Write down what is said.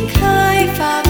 开发